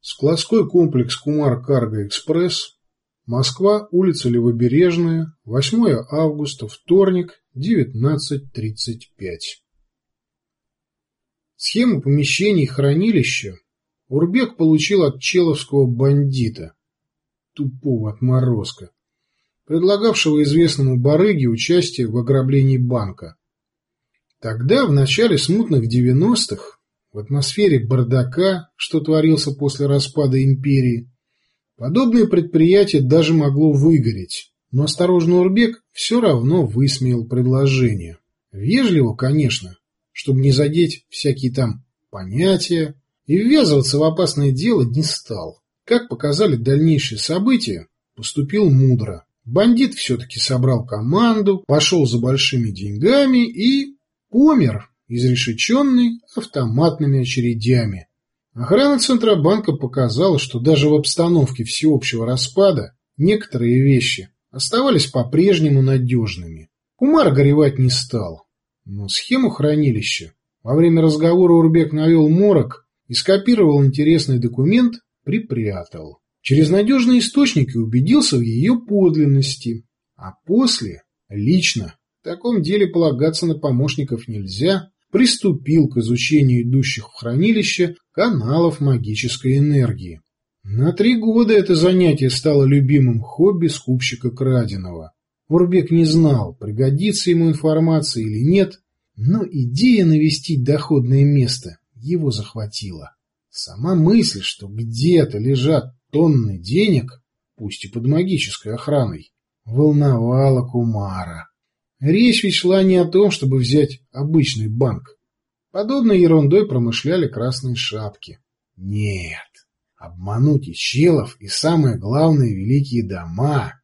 Складской комплекс «Кумар Карго Экспресс», Москва, улица Левобережная, 8 августа, вторник, 19.35. Схему помещений хранилища Урбек получил от человского бандита, тупого отморозка, предлагавшего известному барыге участие в ограблении банка. Тогда, в начале смутных девяностых, в атмосфере бардака, что творился после распада империи, подобное предприятие даже могло выгореть, но осторожный Урбек все равно высмеял предложение. Вежливо, конечно, чтобы не задеть всякие там понятия, и ввязываться в опасное дело не стал. Как показали дальнейшие события, поступил мудро. Бандит все-таки собрал команду, пошел за большими деньгами и помер, изрешеченный автоматными очередями. Охрана Центробанка показала, что даже в обстановке всеобщего распада некоторые вещи оставались по-прежнему надежными. Умар горевать не стал, но схему хранилища во время разговора Урбек навел морок и скопировал интересный документ, припрятал. Через надежные источники убедился в ее подлинности, а после, лично, в таком деле полагаться на помощников нельзя, приступил к изучению идущих в хранилище каналов магической энергии. На три года это занятие стало любимым хобби скупщика краденого. Урбек не знал, пригодится ему информация или нет, но идея навестить доходное место его захватило. Сама мысль, что где-то лежат тонны денег, пусть и под магической охраной, волновала Кумара. Речь ведь шла не о том, чтобы взять обычный банк. Подобной ерундой промышляли красные шапки. Нет, обмануть и челов, и самое главное, великие дома,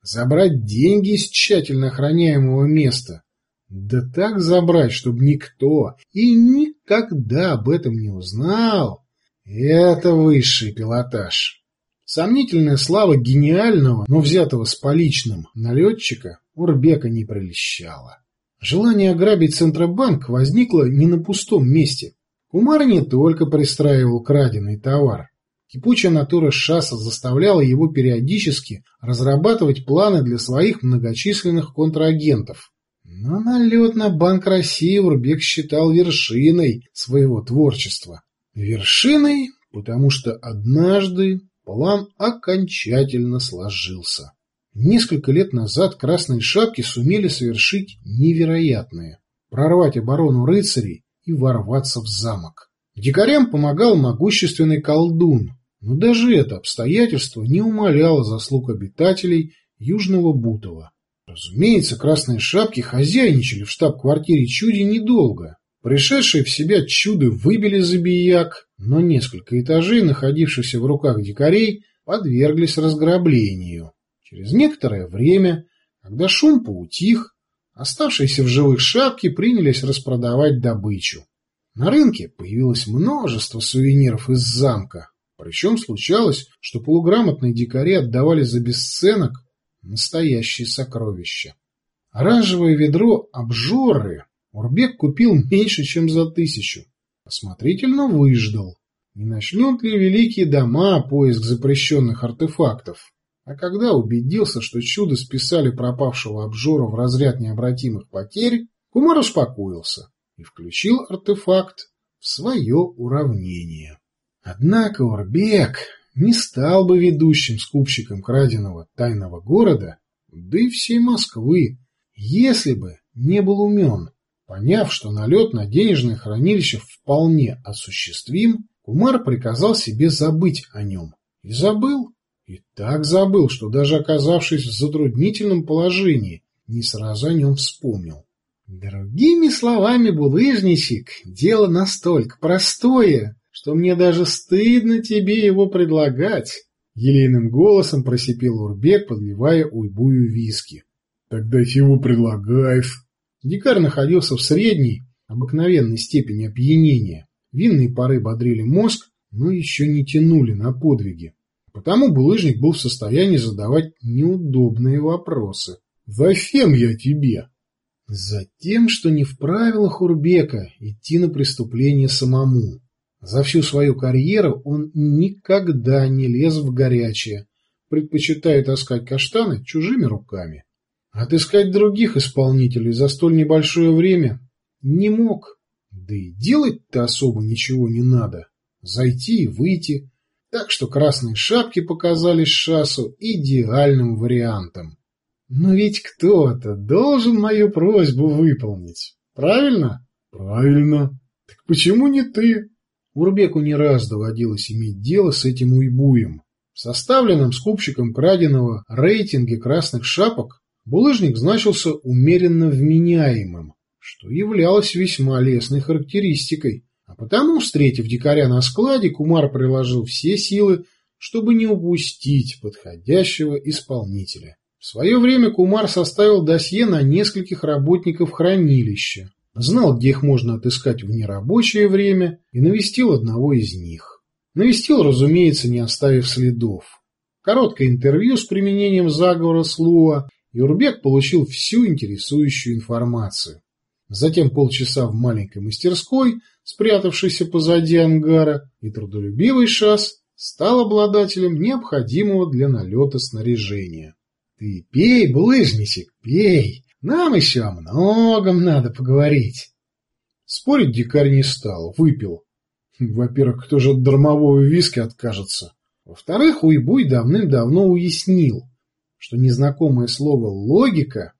забрать деньги из тщательно охраняемого места, да так забрать, чтобы никто и никогда об этом не узнал. Это высший пилотаж. Сомнительная слава гениального, но взятого с поличным налетчика Урбека не прельщала. Желание ограбить Центробанк возникло не на пустом месте. Кумар не только пристраивал краденый товар. Кипучая натура Шаса заставляла его периодически разрабатывать планы для своих многочисленных контрагентов. Но налет на Банк России Урбек считал вершиной своего творчества. Вершиной, потому что однажды план окончательно сложился. Несколько лет назад красные шапки сумели совершить невероятное – прорвать оборону рыцарей и ворваться в замок. Дикарям помогал могущественный колдун, но даже это обстоятельство не умаляло заслуг обитателей Южного Бутова. Разумеется, красные шапки хозяйничали в штаб-квартире Чуди недолго. Пришедшие в себя чуды выбили забияк, но несколько этажей, находившихся в руках дикарей, подверглись разграблению. Через некоторое время, когда шум поутих, оставшиеся в живых шапки принялись распродавать добычу. На рынке появилось множество сувениров из замка, причем случалось, что полуграмотные дикари отдавали за бесценок Настоящее сокровище. Оранжевое ведро обжоры Урбек купил меньше, чем за тысячу. Осмотрительно выждал. Не начнут ли великие дома поиск запрещенных артефактов? А когда убедился, что чудо списали пропавшего обжора в разряд необратимых потерь, Кумар успокоился и включил артефакт в свое уравнение. Однако Урбек не стал бы ведущим скупщиком краденого тайного города, да и всей Москвы, если бы не был умен. Поняв, что налет на денежное хранилище вполне осуществим, Кумар приказал себе забыть о нем. И забыл. И так забыл, что даже оказавшись в затруднительном положении, не сразу о нем вспомнил. Другими словами, булыжничек, дело настолько простое, что мне даже стыдно тебе его предлагать. Елейным голосом просипел Урбек, подливая уйбую виски. Тогда чего предлагаешь? Дикарь находился в средней, обыкновенной степени опьянения. Винные пары бодрили мозг, но еще не тянули на подвиги. Потому булыжник был в состоянии задавать неудобные вопросы. «Зачем я тебе?» Затем, что не в правилах Урбека идти на преступление самому. За всю свою карьеру он никогда не лез в горячее, предпочитая таскать каштаны чужими руками. Отыскать других исполнителей за столь небольшое время не мог. Да и делать-то особо ничего не надо. Зайти и выйти. Так что красные шапки показались Шасу идеальным вариантом. Но ведь кто-то должен мою просьбу выполнить. Правильно? Правильно. Так почему не ты? Урбеку не раз доводилось иметь дело с этим уйбуем. В составленном скупщиком краденого рейтинге красных шапок булыжник значился умеренно вменяемым, что являлось весьма лестной характеристикой. А потому, встретив дикаря на складе, Кумар приложил все силы, чтобы не упустить подходящего исполнителя. В свое время Кумар составил досье на нескольких работников хранилища, знал, где их можно отыскать в нерабочее время, и навестил одного из них. Навестил, разумеется, не оставив следов. Короткое интервью с применением заговора Слуа, и Урбек получил всю интересующую информацию. Затем полчаса в маленькой мастерской, спрятавшейся позади ангара, и трудолюбивый шас стал обладателем необходимого для налета снаряжения. — Ты пей, булыжничек, пей! Нам еще о многом надо поговорить. Спорить дикарь не стал, выпил. Во-первых, кто же от дармового виски откажется? Во-вторых, Уйбуй давным-давно уяснил, что незнакомое слово «логика»,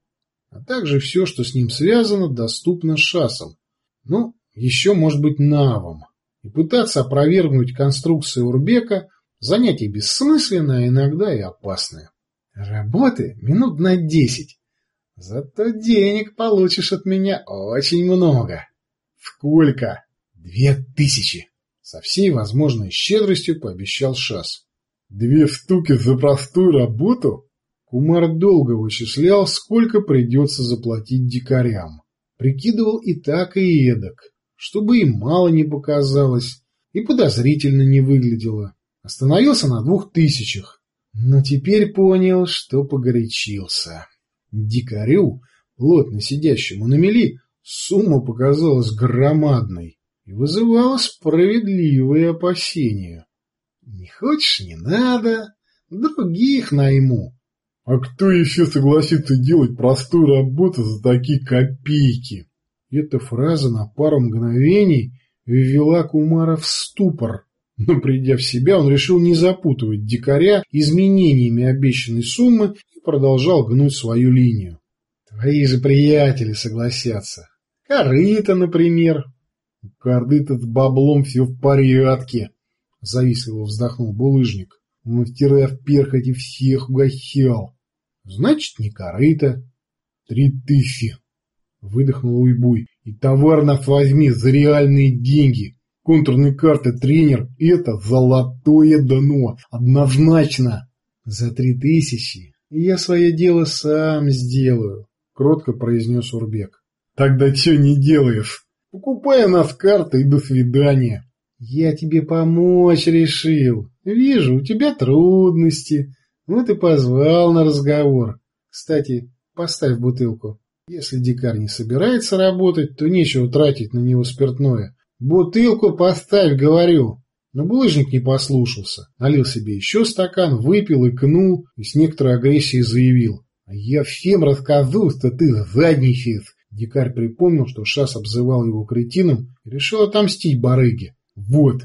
а также все, что с ним связано, доступно шасам. Ну, еще, может быть, навам. И пытаться опровергнуть конструкции Урбека – занятие бессмысленное, а иногда и опасное. Работы минут на десять, Зато денег получишь от меня очень много. Сколько? Две тысячи. Со всей возможной щедростью пообещал Шас. Две штуки за простую работу? Кумар долго вычислял, сколько придется заплатить дикарям. Прикидывал и так, и эдак, чтобы им мало не показалось и подозрительно не выглядело. Остановился на двух тысячах, но теперь понял, что погорячился. Дикарю, плотно сидящему на мели, сумма показалась громадной и вызывала справедливые опасения. Не хочешь — не надо, других найму. А кто еще согласится делать простую работу за такие копейки? Эта фраза на пару мгновений ввела Кумара в ступор. Но придя в себя, он решил не запутывать дикаря изменениями обещанной суммы продолжал гнуть свою линию. Твои же приятели согласятся. Корыто, например. У с баблом все в порядке, завистливо вздохнул булыжник. Мастера в перхоти всех угощал. Значит, не корыто. Три тысячи. Выдохнул Уйбуй. И товар нас возьми за реальные деньги. Контурные карты тренер – это золотое дно. Однозначно. За три тысячи я свое дело сам сделаю, — кротко произнес Урбек. — Тогда что не делаешь? Покупай у нас карты и до свидания. — Я тебе помочь решил. Вижу, у тебя трудности. Вот и позвал на разговор. Кстати, поставь бутылку. Если дикарь не собирается работать, то нечего тратить на него спиртное. Бутылку поставь, говорю. Но булыжник не послушался, налил себе еще стакан, выпил, икнул и с некоторой агрессией заявил. «А я всем расскажу, что ты задничаешь!» Дикарь припомнил, что Шас обзывал его кретином и решил отомстить барыге. «Вот!»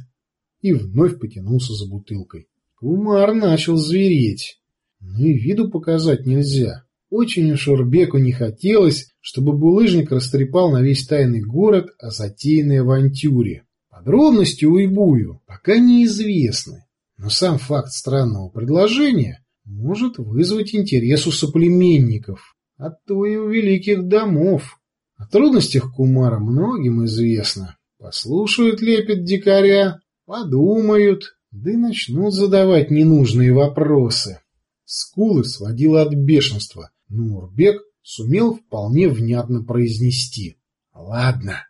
И вновь потянулся за бутылкой. Кумар начал звереть. Ну и виду показать нельзя. Очень уж Урбеку не хотелось, чтобы булыжник растрепал на весь тайный город о затеянной авантюре. Подробности уйбую пока неизвестны, но сам факт странного предложения может вызвать интерес у соплеменников, а то и у великих домов. О трудностях Кумара многим известно. Послушают лепет дикаря, подумают, да и начнут задавать ненужные вопросы. Скулы сводило от бешенства, но Урбек сумел вполне внятно произнести. — Ладно,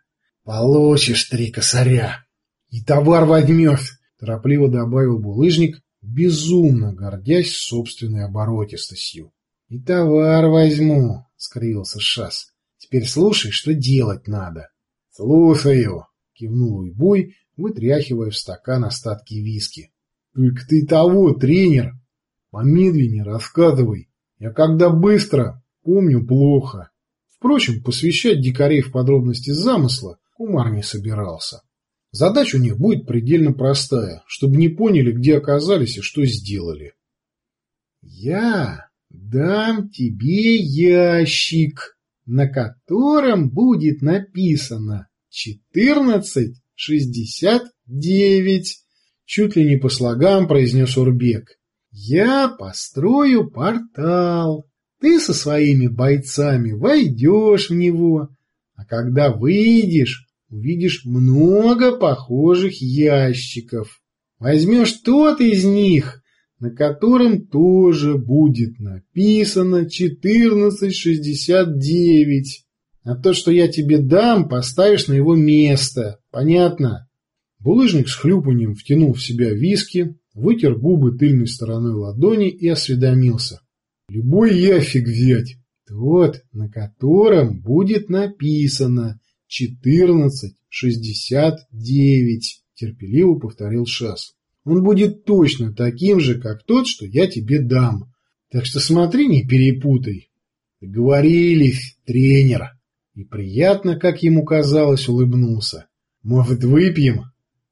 Получишь три косаря. И товар возьмешь, торопливо добавил булыжник, безумно гордясь собственной оборотистостью. И товар возьму, скривился Шас. Теперь слушай, что делать надо. Слушаю, кивнул Уйбуй, вытряхивая в стакан остатки виски. «Только ты того, тренер! Помедленнее рассказывай. Я когда быстро, помню плохо». Впрочем, посвящать дикарей в подробности замысла Кумар не собирался. Задача у них будет предельно простая, чтобы не поняли, где оказались и что сделали. «Я дам тебе ящик, на котором будет написано четырнадцать шестьдесят девять», чуть ли не по слогам произнес Урбек. «Я построю портал, ты со своими бойцами войдешь в него, а когда выйдешь, увидишь много похожих ящиков. Возьмешь тот из них, на котором тоже будет написано 1469. А то, что я тебе дам, поставишь на его место. Понятно? Булыжник с хлюпанием втянул в себя виски, вытер губы тыльной стороной ладони и осведомился. Любой ящик взять. Тот, на котором будет написано 1469, терпеливо повторил Шас. Он будет точно таким же, как тот, что я тебе дам. Так что смотри, не перепутай. Договорились, тренер. И приятно, как ему казалось, улыбнулся. Может, выпьем?